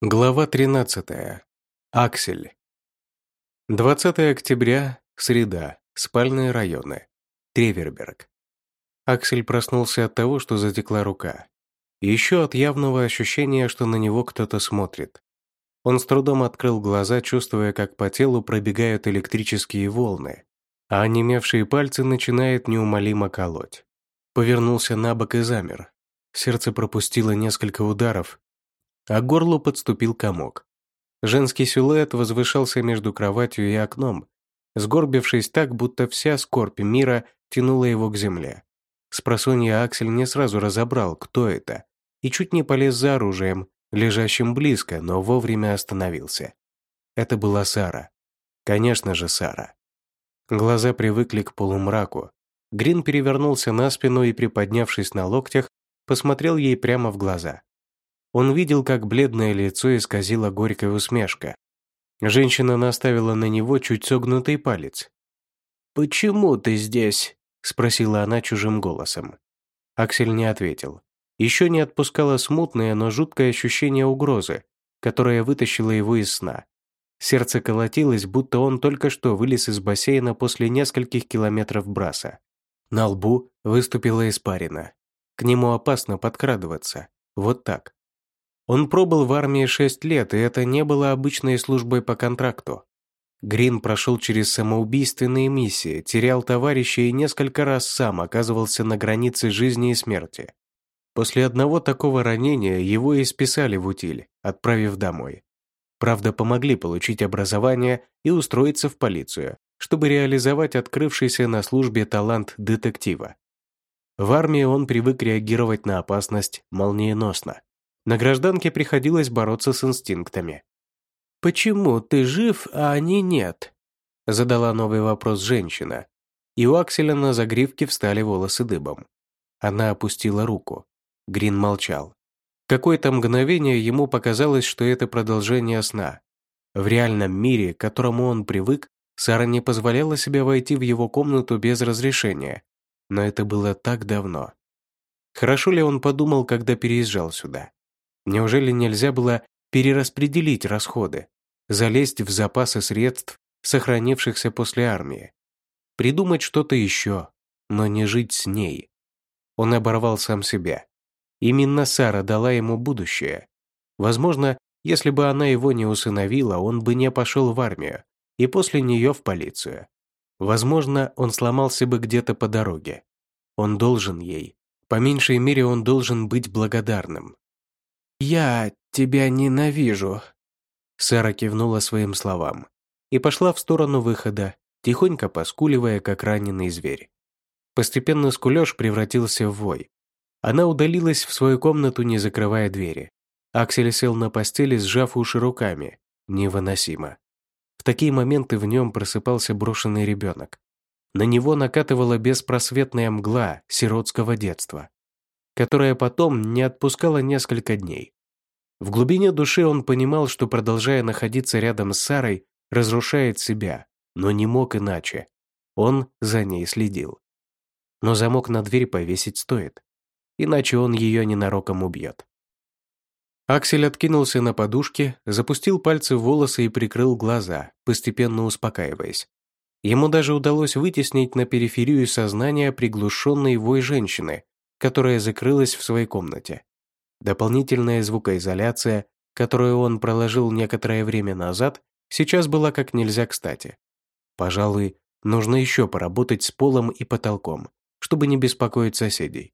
Глава 13. Аксель. 20 октября, среда, спальные районы. Треверберг. Аксель проснулся от того, что затекла рука. еще от явного ощущения, что на него кто-то смотрит. Он с трудом открыл глаза, чувствуя, как по телу пробегают электрические волны, а онемевшие пальцы начинают неумолимо колоть. Повернулся на бок и замер. Сердце пропустило несколько ударов, а к горлу подступил комок. Женский силуэт возвышался между кроватью и окном, сгорбившись так, будто вся скорбь мира тянула его к земле. Спросонья Аксель не сразу разобрал, кто это, и чуть не полез за оружием, лежащим близко, но вовремя остановился. Это была Сара. Конечно же, Сара. Глаза привыкли к полумраку. Грин перевернулся на спину и, приподнявшись на локтях, посмотрел ей прямо в глаза. Он видел, как бледное лицо исказило горькая усмешка. Женщина наставила на него чуть согнутый палец. «Почему ты здесь?» – спросила она чужим голосом. Аксель не ответил. Еще не отпускало смутное, но жуткое ощущение угрозы, которое вытащило его из сна. Сердце колотилось, будто он только что вылез из бассейна после нескольких километров браса. На лбу выступила испарина. К нему опасно подкрадываться. Вот так. Он пробыл в армии шесть лет, и это не было обычной службой по контракту. Грин прошел через самоубийственные миссии, терял товарища и несколько раз сам оказывался на границе жизни и смерти. После одного такого ранения его и списали в утиль, отправив домой. Правда, помогли получить образование и устроиться в полицию, чтобы реализовать открывшийся на службе талант детектива. В армии он привык реагировать на опасность молниеносно. На гражданке приходилось бороться с инстинктами. «Почему ты жив, а они нет?» Задала новый вопрос женщина. И у Акселя на загривке встали волосы дыбом. Она опустила руку. Грин молчал. Какое-то мгновение ему показалось, что это продолжение сна. В реальном мире, к которому он привык, Сара не позволяла себе войти в его комнату без разрешения. Но это было так давно. Хорошо ли он подумал, когда переезжал сюда? Неужели нельзя было перераспределить расходы, залезть в запасы средств, сохранившихся после армии? Придумать что-то еще, но не жить с ней. Он оборвал сам себя. Именно Сара дала ему будущее. Возможно, если бы она его не усыновила, он бы не пошел в армию и после нее в полицию. Возможно, он сломался бы где-то по дороге. Он должен ей. По меньшей мере, он должен быть благодарным. «Я тебя ненавижу», — Сара кивнула своим словам и пошла в сторону выхода, тихонько поскуливая, как раненый зверь. Постепенно скулёж превратился в вой. Она удалилась в свою комнату, не закрывая двери. Аксель сел на постели, сжав уши руками. Невыносимо. В такие моменты в нем просыпался брошенный ребенок. На него накатывала беспросветная мгла сиротского детства которая потом не отпускала несколько дней. В глубине души он понимал, что, продолжая находиться рядом с Сарой, разрушает себя, но не мог иначе. Он за ней следил. Но замок на дверь повесить стоит, иначе он ее ненароком убьет. Аксель откинулся на подушке, запустил пальцы в волосы и прикрыл глаза, постепенно успокаиваясь. Ему даже удалось вытеснить на периферию сознания приглушенный вой женщины, которая закрылась в своей комнате. Дополнительная звукоизоляция, которую он проложил некоторое время назад, сейчас была как нельзя кстати. Пожалуй, нужно еще поработать с полом и потолком, чтобы не беспокоить соседей.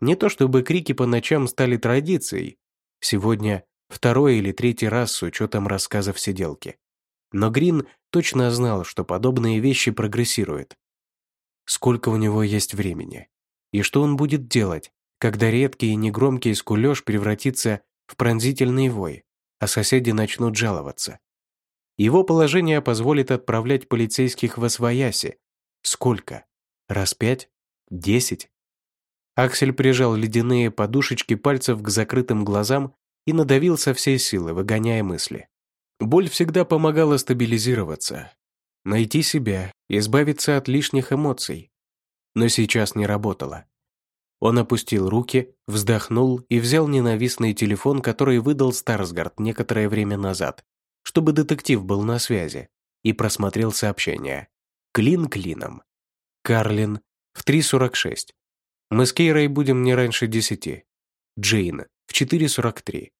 Не то чтобы крики по ночам стали традицией. Сегодня второй или третий раз с учетом рассказов сиделки. Но Грин точно знал, что подобные вещи прогрессируют. Сколько у него есть времени? И что он будет делать, когда редкий и негромкий скулёж превратится в пронзительный вой, а соседи начнут жаловаться? Его положение позволит отправлять полицейских в Освояси. Сколько? Раз пять? Десять? Аксель прижал ледяные подушечки пальцев к закрытым глазам и надавил со всей силы, выгоняя мысли. Боль всегда помогала стабилизироваться, найти себя, избавиться от лишних эмоций, но сейчас не работало. Он опустил руки, вздохнул и взял ненавистный телефон, который выдал Старсгард некоторое время назад, чтобы детектив был на связи, и просмотрел сообщение. Клин клином. Карлин в 3.46. Мы с Кейрой будем не раньше 10. Джейн в 4.43.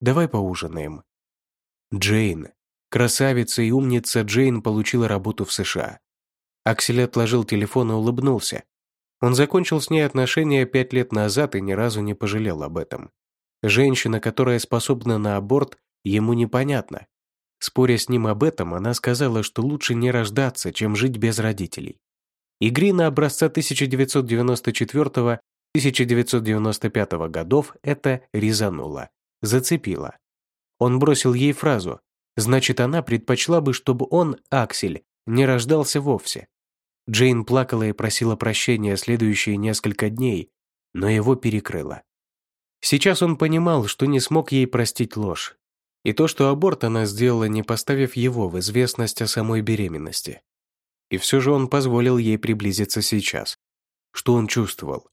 Давай поужинаем. Джейн. Красавица и умница Джейн получила работу в США. Аксель отложил телефон и улыбнулся, он закончил с ней отношения пять лет назад и ни разу не пожалел об этом. Женщина, которая способна на аборт, ему непонятна. Споря с ним об этом, она сказала, что лучше не рождаться, чем жить без родителей. Игрина образца 1994-1995 годов это резануло, зацепило. Он бросил ей фразу «Значит, она предпочла бы, чтобы он, Аксель, не рождался вовсе». Джейн плакала и просила прощения следующие несколько дней, но его перекрыло. Сейчас он понимал, что не смог ей простить ложь. И то, что аборт она сделала, не поставив его в известность о самой беременности. И все же он позволил ей приблизиться сейчас. Что он чувствовал?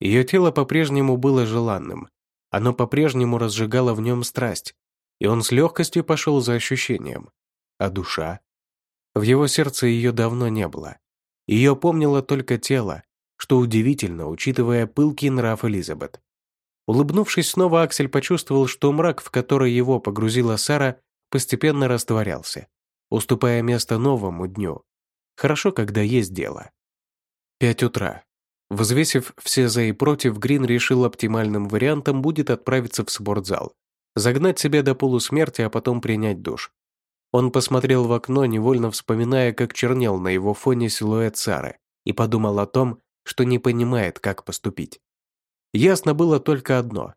Ее тело по-прежнему было желанным. Оно по-прежнему разжигало в нем страсть. И он с легкостью пошел за ощущением. А душа? В его сердце ее давно не было. Ее помнило только тело, что удивительно, учитывая пылкий нрав Элизабет. Улыбнувшись снова, Аксель почувствовал, что мрак, в который его погрузила Сара, постепенно растворялся, уступая место новому дню. Хорошо, когда есть дело. Пять утра. Взвесив все за и против, Грин решил оптимальным вариантом будет отправиться в спортзал, загнать себя до полусмерти, а потом принять душ. Он посмотрел в окно, невольно вспоминая, как чернел на его фоне силуэт Сары, и подумал о том, что не понимает, как поступить. Ясно было только одно.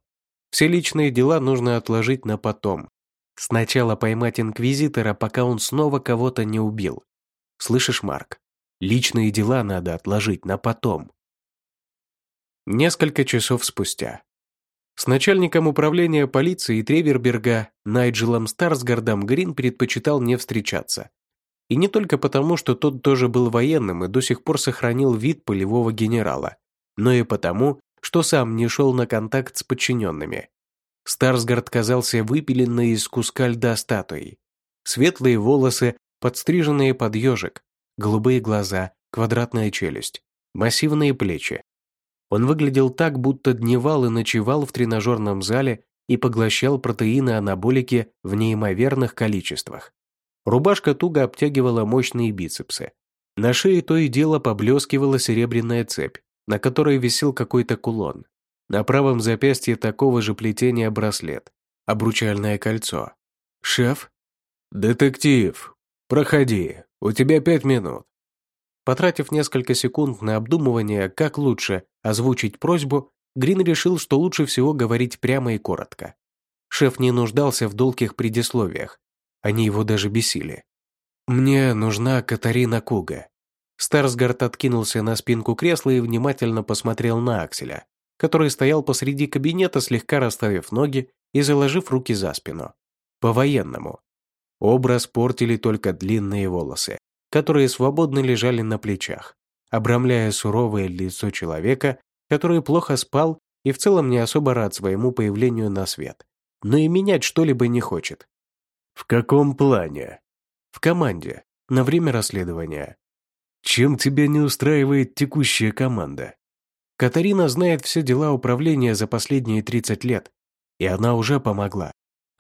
Все личные дела нужно отложить на потом. Сначала поймать Инквизитора, пока он снова кого-то не убил. Слышишь, Марк? Личные дела надо отложить на потом. Несколько часов спустя. С начальником управления полиции Треверберга Найджелом Старсгардом Грин предпочитал не встречаться. И не только потому, что тот тоже был военным и до сих пор сохранил вид полевого генерала, но и потому, что сам не шел на контакт с подчиненными. Старсгард казался выпиленной из куска льда статуей. Светлые волосы, подстриженные под ежик, голубые глаза, квадратная челюсть, массивные плечи, он выглядел так, будто дневал и ночевал в тренажерном зале и поглощал протеины анаболики в неимоверных количествах. Рубашка туго обтягивала мощные бицепсы. На шее то и дело поблескивала серебряная цепь, на которой висел какой-то кулон. На правом запястье такого же плетения браслет, обручальное кольцо. «Шеф?» «Детектив, проходи, у тебя пять минут». Потратив несколько секунд на обдумывание, как лучше озвучить просьбу, Грин решил, что лучше всего говорить прямо и коротко. Шеф не нуждался в долгих предисловиях. Они его даже бесили. «Мне нужна Катарина Куга». Старсгард откинулся на спинку кресла и внимательно посмотрел на Акселя, который стоял посреди кабинета, слегка расставив ноги и заложив руки за спину. По-военному. Образ портили только длинные волосы которые свободно лежали на плечах, обрамляя суровое лицо человека, который плохо спал и в целом не особо рад своему появлению на свет, но и менять что-либо не хочет. «В каком плане?» «В команде, на время расследования». «Чем тебя не устраивает текущая команда?» Катарина знает все дела управления за последние 30 лет, и она уже помогла.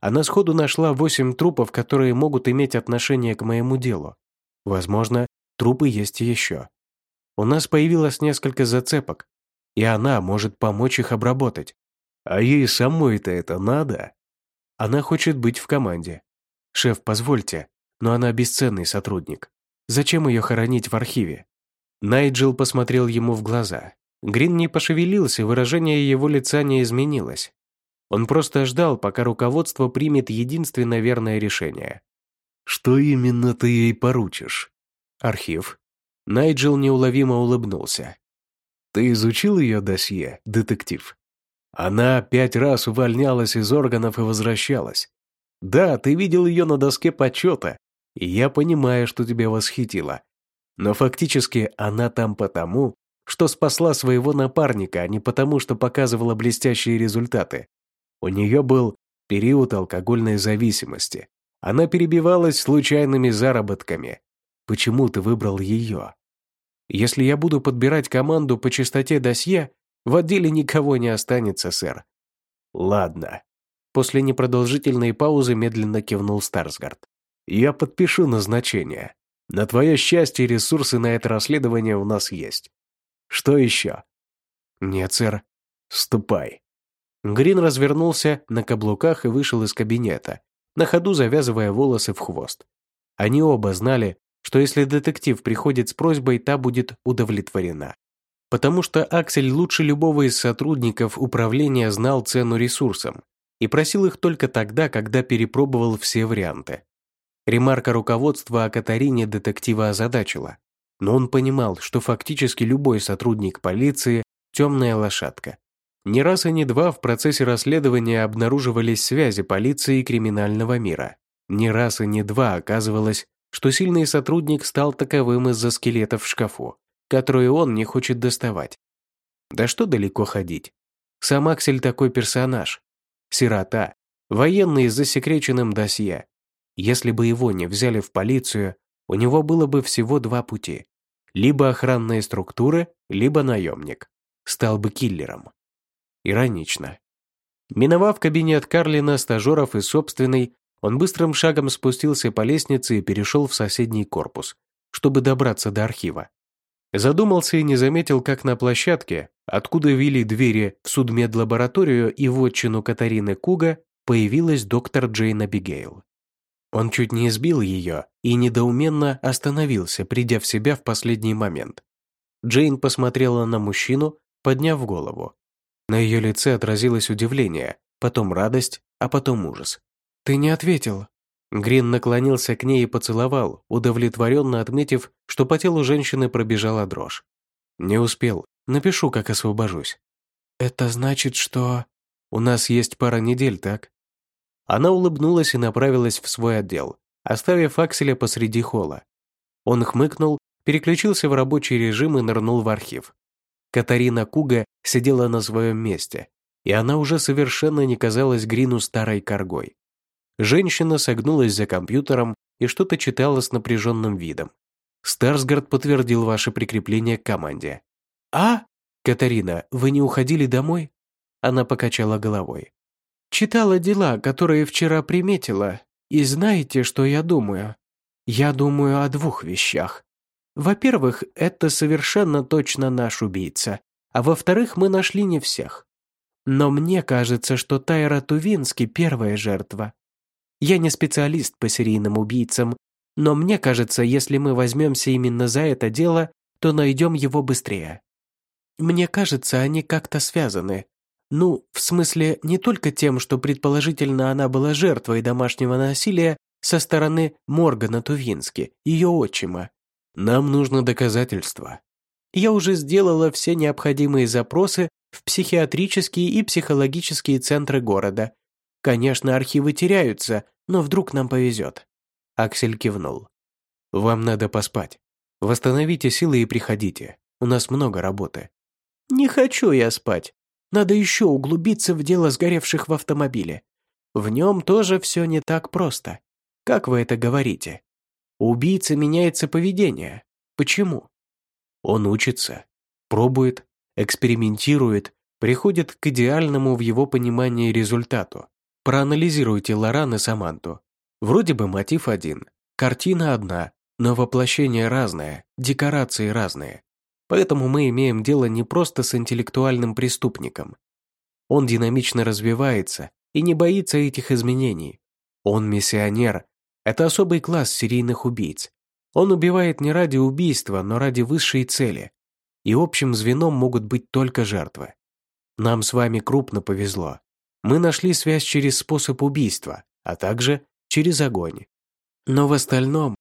Она сходу нашла восемь трупов, которые могут иметь отношение к моему делу. Возможно, трупы есть еще. У нас появилось несколько зацепок, и она может помочь их обработать. А ей самой-то это надо? Она хочет быть в команде. Шеф, позвольте, но она бесценный сотрудник. Зачем ее хоронить в архиве? Найджел посмотрел ему в глаза. Грин не пошевелился, выражение его лица не изменилось. Он просто ждал, пока руководство примет единственно верное решение. Что именно ты ей поручишь? Архив. Найджел неуловимо улыбнулся. Ты изучил ее досье, детектив? Она пять раз увольнялась из органов и возвращалась. Да, ты видел ее на доске почета, и я понимаю, что тебя восхитило. Но фактически она там потому, что спасла своего напарника, а не потому, что показывала блестящие результаты. У нее был период алкогольной зависимости. Она перебивалась случайными заработками. Почему ты выбрал ее? Если я буду подбирать команду по частоте досье, в отделе никого не останется, сэр. Ладно. После непродолжительной паузы медленно кивнул Старсгард. Я подпишу назначение. На твое счастье, ресурсы на это расследование у нас есть. Что еще? Нет, сэр. Ступай. Грин развернулся на каблуках и вышел из кабинета, на ходу завязывая волосы в хвост. Они оба знали, что если детектив приходит с просьбой, та будет удовлетворена. Потому что Аксель лучше любого из сотрудников управления знал цену ресурсам и просил их только тогда, когда перепробовал все варианты. Ремарка руководства о Катарине детектива озадачила, но он понимал, что фактически любой сотрудник полиции – темная лошадка. Не раз и не два в процессе расследования обнаруживались связи полиции и криминального мира. Не раз и не два оказывалось, что сильный сотрудник стал таковым из-за скелетов в шкафу, которые он не хочет доставать. Да что далеко ходить. Сам Аксель такой персонаж. Сирота, военный с засекреченным досье. Если бы его не взяли в полицию, у него было бы всего два пути. Либо охранные структуры, либо наемник. Стал бы киллером. Иронично. Миновав кабинет Карлина, стажеров и собственный, он быстрым шагом спустился по лестнице и перешел в соседний корпус, чтобы добраться до архива. Задумался и не заметил, как на площадке, откуда вели двери в судмедлабораторию и в отчину Катарины Куга, появилась доктор Джейн Абигейл. Он чуть не избил ее и недоуменно остановился, придя в себя в последний момент. Джейн посмотрела на мужчину, подняв голову. На ее лице отразилось удивление, потом радость, а потом ужас. «Ты не ответил». Грин наклонился к ней и поцеловал, удовлетворенно отметив, что по телу женщины пробежала дрожь. «Не успел. Напишу, как освобожусь». «Это значит, что...» «У нас есть пара недель, так?» Она улыбнулась и направилась в свой отдел, оставив Акселя посреди холла. Он хмыкнул, переключился в рабочий режим и нырнул в архив. Катарина Куга сидела на своем месте, и она уже совершенно не казалась Грину старой коргой. Женщина согнулась за компьютером и что-то читала с напряженным видом. Старсгард подтвердил ваше прикрепление к команде. «А? Катарина, вы не уходили домой?» Она покачала головой. «Читала дела, которые вчера приметила, и знаете, что я думаю? Я думаю о двух вещах. Во-первых, это совершенно точно наш убийца, а во-вторых, мы нашли не всех. Но мне кажется, что Тайра Тувинский первая жертва. Я не специалист по серийным убийцам, но мне кажется, если мы возьмемся именно за это дело, то найдем его быстрее. Мне кажется, они как-то связаны. Ну, в смысле, не только тем, что предположительно она была жертвой домашнего насилия со стороны Моргана Тувински, ее отчима. Нам нужно доказательства. Я уже сделала все необходимые запросы в психиатрические и психологические центры города. Конечно, архивы теряются, но вдруг нам повезет». Аксель кивнул. «Вам надо поспать. Восстановите силы и приходите. У нас много работы». «Не хочу я спать. Надо еще углубиться в дело сгоревших в автомобиле. В нем тоже все не так просто. Как вы это говорите? У убийцы меняется поведение. Почему? Он учится, пробует, экспериментирует, приходит к идеальному в его понимании результату. Проанализируйте Лоран и Саманту. Вроде бы мотив один, картина одна, но воплощение разное, декорации разные. Поэтому мы имеем дело не просто с интеллектуальным преступником. Он динамично развивается и не боится этих изменений. Он миссионер. Это особый класс серийных убийц. Он убивает не ради убийства, но ради высшей цели. И общим звеном могут быть только жертвы. Нам с вами крупно повезло. Мы нашли связь через способ убийства, а также через огонь. Но в остальном...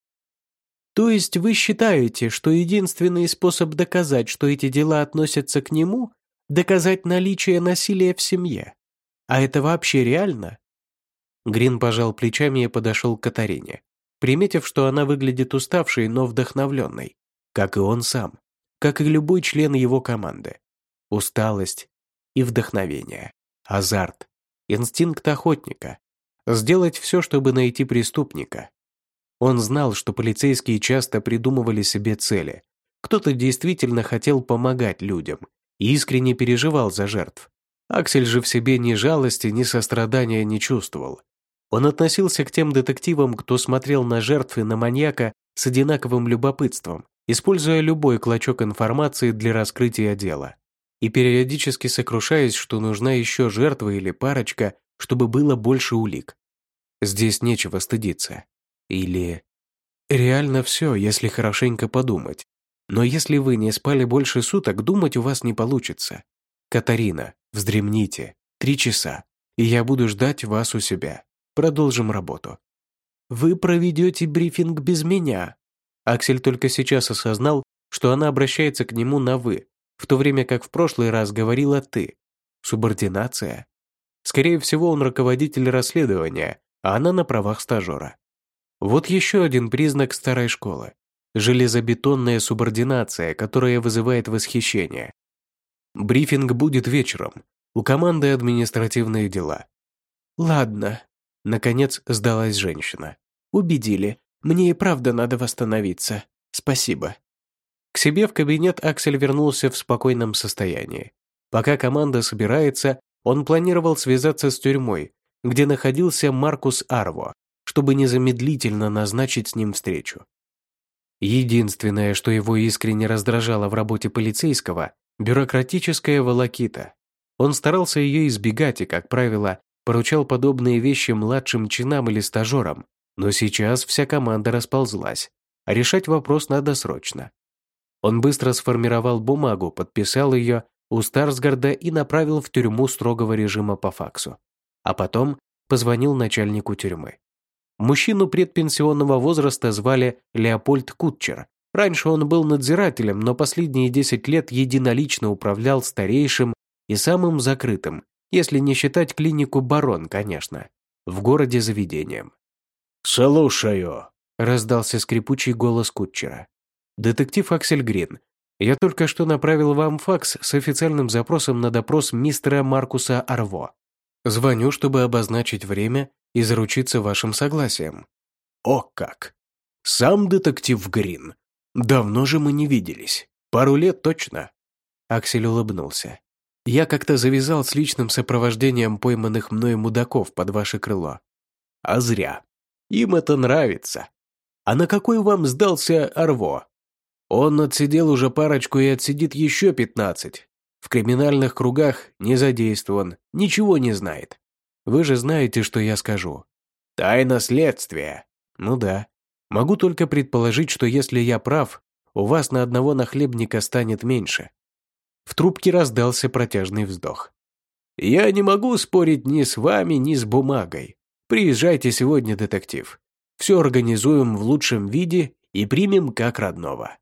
То есть вы считаете, что единственный способ доказать, что эти дела относятся к нему, доказать наличие насилия в семье? А это вообще реально? Грин пожал плечами и подошел к Катарине, приметив, что она выглядит уставшей, но вдохновленной, как и он сам. как и любой член его команды. Усталость и вдохновение, азарт, инстинкт охотника. Сделать все, чтобы найти преступника. Он знал, что полицейские часто придумывали себе цели. Кто-то действительно хотел помогать людям и искренне переживал за жертв. Аксель же в себе ни жалости, ни сострадания не чувствовал. Он относился к тем детективам, кто смотрел на жертвы на маньяка с одинаковым любопытством, используя любой клочок информации для раскрытия дела. И периодически сокрушаясь, что нужна еще жертва или парочка, чтобы было больше улик. Здесь нечего стыдиться. Или... Реально все, если хорошенько подумать. Но если вы не спали больше суток, думать у вас не получится. Катарина, вздремните. Три часа. И я буду ждать вас у себя. Продолжим работу. Вы проведете брифинг без меня. Аксель только сейчас осознал, что она обращается к нему на «вы», в то время как в прошлый раз говорила «ты». Субординация. Скорее всего, он руководитель расследования, а она на правах стажера. Вот еще один признак старой школы. Железобетонная субординация, которая вызывает восхищение. Брифинг будет вечером. У команды административные дела. Ладно, Наконец сдалась женщина. «Убедили. Мне и правда надо восстановиться. Спасибо». К себе в кабинет Аксель вернулся в спокойном состоянии. Пока команда собирается, он планировал связаться с тюрьмой, где находился Маркус Арво, чтобы незамедлительно назначить с ним встречу. Единственное, что его искренне раздражало в работе полицейского – бюрократическая волокита. Он старался ее избегать и, как правило, поручал подобные вещи младшим чинам или стажерам, но сейчас вся команда расползлась, а решать вопрос надо срочно. Он быстро сформировал бумагу, подписал ее у Старсгарда и направил в тюрьму строгого режима по факсу. А потом позвонил начальнику тюрьмы. Мужчину предпенсионного возраста звали Леопольд Кутчер. Раньше он был надзирателем, но последние 10 лет единолично управлял старейшим и самым закрытым если не считать клинику «Барон», конечно, в городе заведением. «Слушаю», — раздался скрипучий голос кутчера. «Детектив Аксель Грин, я только что направил вам факс с официальным запросом на допрос мистера Маркуса Арво. Звоню, чтобы обозначить время и заручиться вашим согласием». «О как! Сам детектив Грин. Давно же мы не виделись. Пару лет точно». Аксель улыбнулся. Я как-то завязал с личным сопровождением пойманных мной мудаков под ваше крыло. А зря. Им это нравится. А на какой вам сдался Арво? Он отсидел уже парочку и отсидит еще пятнадцать. В криминальных кругах не задействован, ничего не знает. Вы же знаете, что я скажу. Тайна следствия. Ну да. Могу только предположить, что если я прав, у вас на одного нахлебника станет меньше. В трубке раздался протяжный вздох. «Я не могу спорить ни с вами, ни с бумагой. Приезжайте сегодня, детектив. Все организуем в лучшем виде и примем как родного».